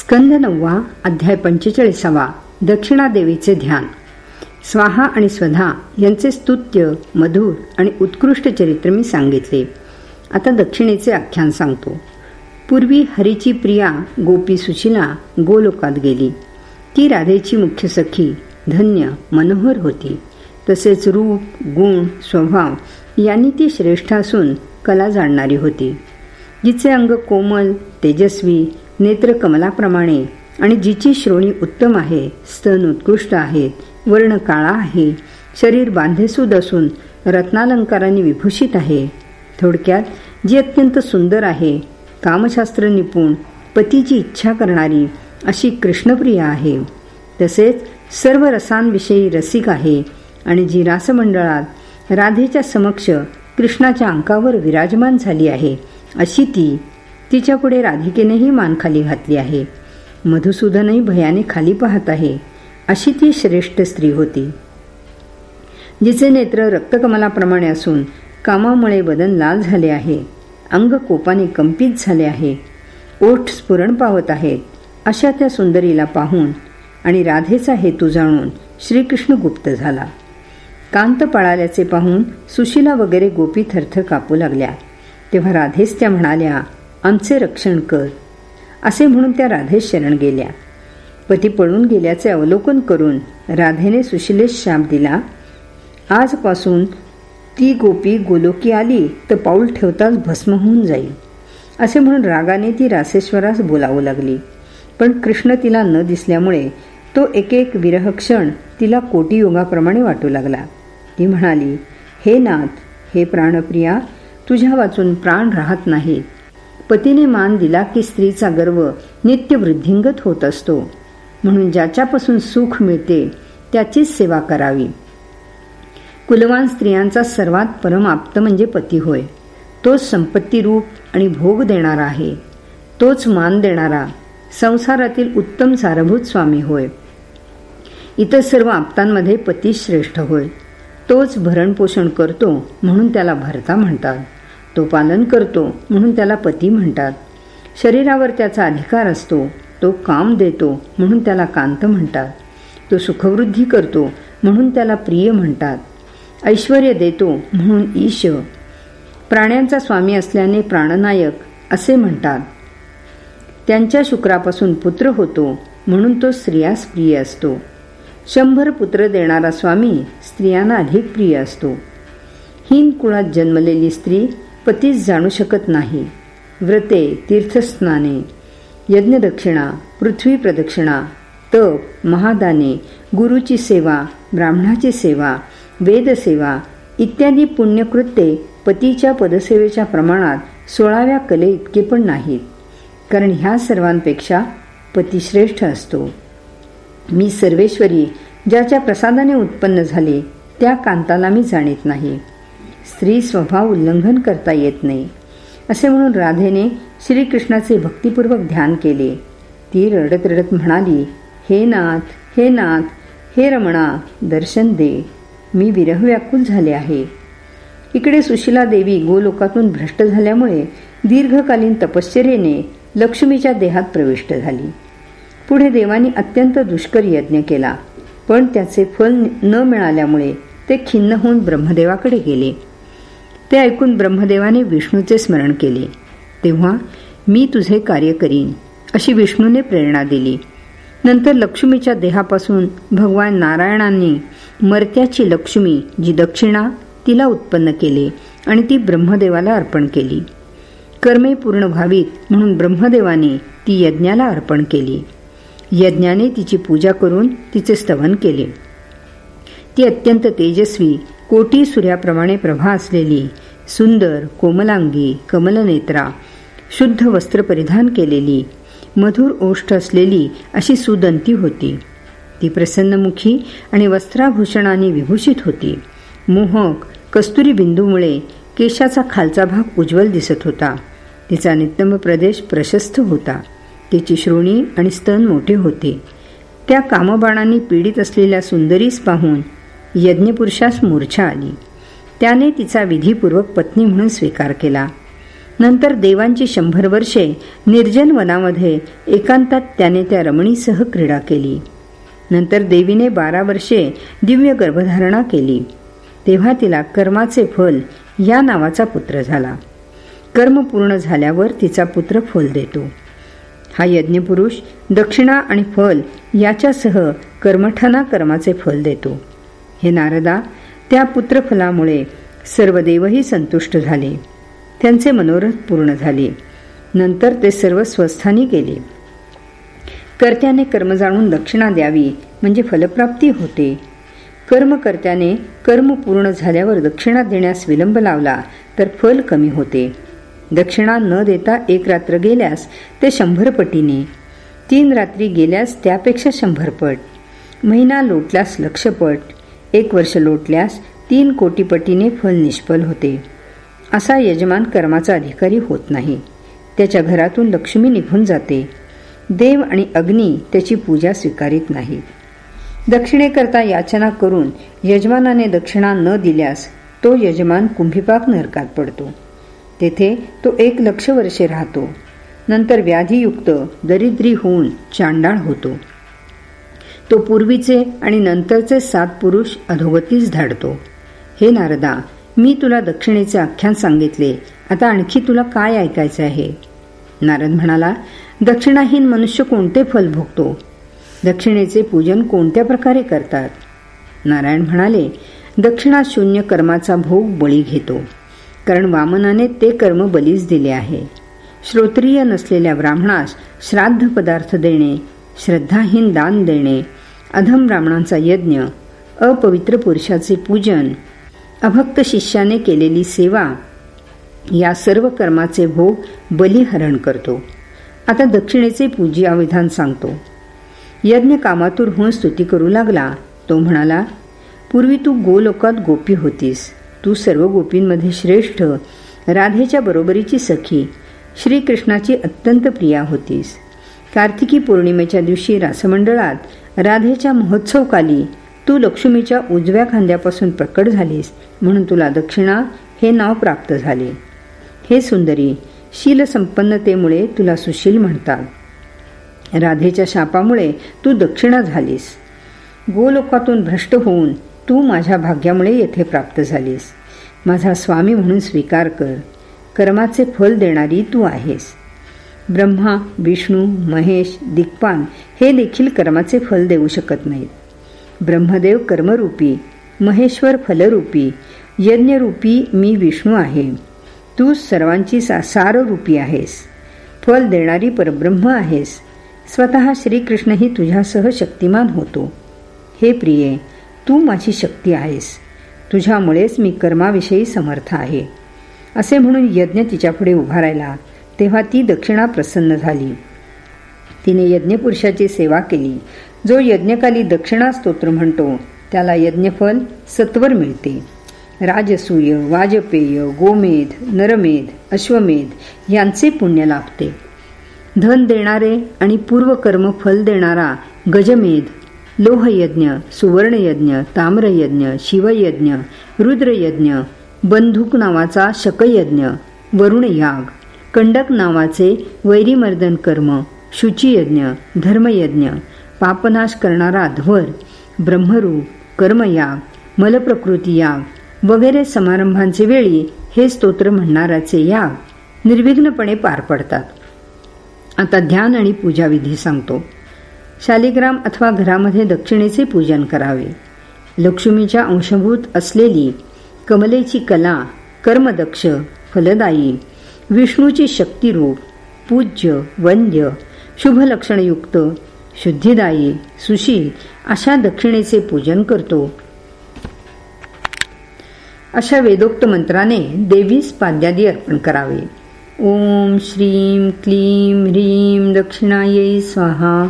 स्कंद नववा अध्याय पंचेचाळीसावा दक्षिणादेवीचे ध्यान. स्वाहा आणि स्वधा यांचे स्तुत्य मधुर आणि उत्कृष्ट चरित्र मी सांगितले. आता दक्षिणेचे आख्यान सांगतो. पूर्वी हरीची प्रिया गोपी सुशिला गोलोकात गेली. ती राधेची मुख्य सखी धन्य मनोहर होती. तसेच रूप गुण स्वभाव यांनी ती श्रेष्ठ असून कला जाणणारी होती. जिचे अंग कोमल तेजस्वी नेत्र कमलाप्रमाणे. आणि जिची श्रोणी उत्तम आहे स्तन उत्कृष्ट आहेत वर्ण काळा आहे शरीर बांधेसूद असून रत्नालंकारांनी विभूषित आहे. थोडक्यात जी अत्यंत सुंदर आहे कामशास्त्र निपुण पतीची इच्छा करणारी अशी कृष्णप्रिया आहे. तसेच सर्व रसांविषयी रसिक आहे आणि जी रासमंडळात राधेच्या समक्ष कृष्णाच्या अंकावर विराजमान झाली आहे अशी ती तिच्या पुढे राधिकेनेही मान खाली घातली आहे. मधुसूदनही भयाने खाली पाहत आहे. अशी ती श्रेष्ठ स्त्री होती. जिचे नेत्र रक्तकमलाप्रमाणे असून कामामुळे बदन लाल झाले आहे. अंग कोपाने कंपित झाले आहे. ओठ स्फुरण पावत आहेत. अशा त्या सुंदरीला पाहून आणि राधेचा हेतू जाणून श्रीकृष्ण गुप्त झाला. कांत पळाल्याचे पाहून सुशिला वगैरे गोपी थरथर कापू लागल्या. तेव्हा राधेस त्या म्हणाल्या आमचे रक्षण कर. असे म्हणून त्या राधेस शरण गेल्या. पती पळून गेल्याचे अवलोकन करून राधेने सुशिलेश शाप दिला. आजपासून ती गोपी गोलोकी आली तर पाऊल ठेवताच भस्म होऊन जाईल. असे म्हणून रागाने ती रासेश्वरास बोलावू लागली. पण कृष्ण तिला न दिसल्यामुळे तो एक एक विरह क्षण तिला कोटी योगाप्रमाणे वाटू लागला. ती म्हणाली हे नाथ हे प्राणप्रिया तुझ्या वाचून प्राण राहत नाहीत पतीने मान दिला की स्त्रीचा गर्व नित्य वृद्धिंगत होत असतो. म्हणून ज्याच्यापासून सुख मिळते त्याचीच सेवा करावी. कुलवान स्त्रियांचा सर्वात परम आप्त म्हणजे पती होय. तोच संपत्तीरूप आणि भोग देणारा आहे. तोच मान देणारा संसारातील उत्तम सारभूत स्वामी होय. इतर सर्व आप्तांमध्ये पती श्रेष्ठ होय. तोच भरणपोषण करतो म्हणून त्याला भरता म्हणतात. तो पालन करतो म्हणून त्याला पती म्हणतात. शरीरावर त्याचा अधिकार असतो तो काम देतो म्हणून त्याला कांत म्हणतात. तो सुखवृद्धी करतो म्हणून त्याला प्रिय म्हणतात. ऐश्वर देतो म्हणून ईश प्राण्यांचा स्वामी असल्याने प्राणनायक असे म्हणतात. त्यांच्या शुक्रापासून पुत्र होतो म्हणून तो स्त्रियास प्रिय असतो. शंभर पुत्र देणारा स्वामी स्त्रियांना अधिक प्रिय असतो. हिन कुळात जन्मलेली स्त्री पतीच जाणू शकत नाही. व्रते तीर्थस्नाने यज्ञदक्षिणा पृथ्वी प्रदक्षिणा तप महादाने गुरुची सेवा ब्राह्मणाची सेवा वेदसेवा इत्यादी पुण्यकृत्ये पतीच्या पदसेवेच्या प्रमाणात सोळाव्या कले इतके पण नाहीत. कारण ह्या सर्वांपेक्षा पती श्रेष्ठ असतो. मी सर्वेश्वरी ज्याच्या प्रसादाने उत्पन्न झाले त्या कांताला मी जाणीत नाही. स्त्री स्वभाव उल्लंघन करता येत नाही. असे म्हणून राधेने श्रीकृष्णाचे भक्तिपूर्वक ध्यान केले. ती रडत रडत म्हणाली हे नाथ हे नाथ हे रमणा दर्शन दे. मी विरह व्याकुल झाले आहे. इकडे सुशिला देवी गोलोकातून भ्रष्ट झाल्यामुळे दीर्घकालीन तपश्चर्येने लक्ष्मीच्या देहात प्रविष्ट झाली. पुढे देवानी अत्यंत दुष्कर यज्ञ केला पण त्याचे फल न मिळाल्यामुळे ते खिन्न होऊन ब्रह्मदेवाकडे गेले. ते ऐकून ब्रह्मदेवाने विष्णूचे स्मरण केले. तेव्हा मी तुझे कार्य करीन अशी विष्णूने प्रेरणा दिली. नंतर लक्ष्मीच्या देहापासून भगवान नारायणांनी मर्त्याची लक्ष्मी जी दक्षिणा तिला उत्पन्न केले आणि ती ब्रह्मदेवाला अर्पण केली. कर्मे पूर्ण व्हावीत म्हणून ब्रह्मदेवाने ती यज्ञाला अर्पण केली. यज्ञाने तिची पूजा करून तिचे स्तवन केले. ती अत्यंत तेजस्वी कोटी सूर्याप्रमाणे प्रभा असलेली सुंदर कोमलांगी कमलनेत्रा शुद्ध वस्त्र परिधान केलेली मधुर ओष्ठ असलेली अशी सुदंती होती. ती प्रसन्नमुखी आणि वस्त्राभूषणाने विभूषित होती. मोहक कस्तुरी बिंदूमुळे केशाचा खालचा भाग उज्ज्वल दिसत होता. तिचा नितंब प्रदेश प्रशस्त होता. तिची श्रोणी आणि स्तन मोठे होते. त्या कामबाणांनी पीडित असलेल्या सुंदरीस पाहून यज्ञपुरुषास मूर्छा आली. त्याने तिचा विधीपूर्वक पत्नी म्हणून स्वीकार केला. नंतर देवांची शंभर वर्षे निर्जन वनामध्ये एकांतात त्याने त्या रमणीसह क्रीडा केली. नंतर देवीने बारा वर्षे दिव्य गर्भधारणा केली. तेव्हा तिला कर्माचे फल या नावाचा पुत्र झाला. कर्म पूर्ण झाल्यावर तिचा पुत्र फल देतो. हा यज्ञपुरुष दक्षिणा आणि फल याच्यासह कर्मठाना कर्माचे फल देतो. हे नारदा त्या पुत्रफलामुळे सर्व देवही संतुष्ट झाले. त्यांचे मनोरथ पूर्ण झाले. नंतर ते सर्व स्वस्थानी गेले. कर्त्याने कर्म जाणून दक्षिणा द्यावी म्हणजे फलप्राप्ती होते. कर्मकर्त्याने कर्म पूर्ण झाल्यावर दक्षिणा देण्यास विलंब लावला तर फल कमी होते. दक्षिणा न देता एक रात्र गेल्यास ते शंभर पटीने. तीन रात्री गेल्यास त्यापेक्षा शंभर पट. महिना लोटल्यास लक्षपट एक वर्ष लोटल्यास तीन कोटीपटीने फल निष्फल होते. असा यजमान कर्माचा अधिकारी होत नाही. त्याच्या घरातून लक्ष्मी निघून जाते. देव आणि अग्नी त्याची पूजा स्वीकारित नाही. दक्षिणेकरता याचना करून यजमानाने दक्षिणा न दिल्यास तो यजमान कुंभीपाक नरकात पडतो. तेथे तो एक लक्ष वर्षे राहतो. नंतर व्याधीयुक्त दरिद्री होऊन चांडाळ होतो. तो पूर्वीचे आणि नंतरचे सात पुरुष अधोगतीस धाडतो. हे नारदा मी तुला दक्षिणेचे आख्यान सांगितले. आता आणखी तुला काय ऐकायचे आहे? नारद म्हणाला दक्षिणाहीन मनुष्य कोणते फल भोगतो? दक्षिणेचे पूजन कोणत्या प्रकारे करतात? नारायण म्हणाले दक्षिणा शून्य कर्माचा भोग बळी घेतो. कारण वामनाने ते कर्म बलीस दिले आहे. श्रोत्रिय नसलेल्या ब्राह्मणास श्राद्ध पदार्थ देणे श्रद्धाहीन दान देणे अधम ब्राह्मणांचा यज्ञ अपवित्र पुरुषाचे पूजन अभक्त शिष्याने केलेली सेवा या सर्व कर्माचे भोग बलिहरण करतो. आता दक्षिणेचे पूजिया विधान सांगतो. यज्ञ कामातूर होऊन स्तुती करू लागला तो म्हणाला पूर्वी तू गोलोकात गोपी होतीस. तू सर्व गोपींमध्ये श्रेष्ठ राधेच्या बरोबरीची सखी श्रीकृष्णाची अत्यंत प्रिया होतीस. कार्तिकी पौर्णिमेच्या दिवशी रासमंडळात राधेच्या महोत्सवकाली तू लक्ष्मीच्या उजव्या खांद्यापासून प्रकट झालीस म्हणून तुला दक्षिणा हे नाव प्राप्त झाले. हे सुंदरी शील संपन्नतेमुळे तुला सुशील म्हणतात. राधेच्या शापामुळे तू दक्षिणा झालीस. गोलोकातून भ्रष्ट होऊन तू माझ्या भाग्यामुळे येथे प्राप्त झालीस. माझा स्वामी म्हणून स्वीकार कर. कर्माचे फल देणारी तू आहेस. ब्रह्मा विष्णू महेश दिग्पान हे देखील कर्माचे फल देऊ शकत नाहीत. ब्रह्मदेव कर्मरूपी महेश्वर फलरूपी यज्ञरूपी मी विष्णू आहे. तू सर्वांची साररूपी आहेस. फल देणारी परब्रह्म आहेस. स्वतः श्रीकृष्णही तुझ्यासह शक्तिमान होतो. हे प्रिये तू माझी शक्ती आहेस. तुझ्यामुळेच मी कर्माविषयी समर्थ आहे. असे म्हणून यज्ञ तिच्यापुढे उभारायला तेव्हा ती दक्षिणा प्रसन्न झाली. तिने यज्ञपुरुषाची सेवा केली. जो यज्ञकाली दक्षिणा स्तोत्र म्हणतो त्याला यज्ञफल सत्वर मिळते. राजसूय वाजपेय गोमेध नरमेध अश्वमेध यांचे पुण्य लाभते. धन देणारे आणि पूर्वकर्म फल देणारा गजमेध लोहयज्ञ सुवर्णयज्ञ ताम्रयज्ञ शिवयज्ञ रुद्रयज्ञ बंधुक नावाचा शकयज्ञ वरुणयाग कंडक नावाचे वैरीमर्दन कर्म शुचियज्ञ धर्मयज्ञ पापनाश करणारा ध्वर ब्रह्मरूप कर्मयाग मलप्रकृती याग वगैरे समारंभांचे वेळी हे स्तोत्र म्हणणाराचे याग निर्विघ्नपणे पार पडतात. आता ध्यान आणि पूजाविधी सांगतो. शालिग्राम अथवा घरामध्ये दक्षिणेचे पूजन करावे. लक्ष्मीच्या अंशभूत असलेली कमलेची कला कर्मदक्ष फलदायी विष्णूची शक्तिरूप पूज्य वंद्य शुभलक्षणयुक्त शुद्धिदायी सुशील अशा दक्षिणेचे पूजन करतो. अशा वेदोक्त मंत्राने देवीस पाद्यादी अर्पण करावे. ओम श्रीम क्लीम ह्रीम दक्षिणायै स्वाहा.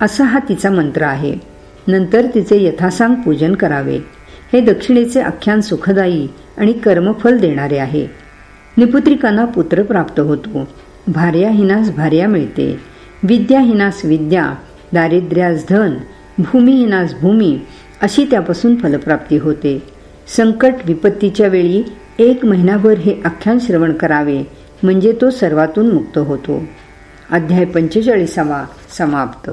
असा हा तिचा मंत्र आहे. नंतर तिचे यथासांग पूजन करावे. हे दक्षिणेचे आख्यान सुखदायी आणि कर्मफल देणारे आहे. निपुत्रिकांना पुत्र प्राप्त होतो. भार्याहीनास भार्या मिळते. विद्याहीनास विद्या दारिद्र्यास धन भूमिहीनास भूमी अशी त्यापासून फलप्राप्ती होते. संकट विपत्तीच्या वेळी एक महिनाभर हे आख्यान श्रवण करावे म्हणजे तो सर्वातून मुक्त होतो. अध्याय पंचेचाळीसावा समाप्त.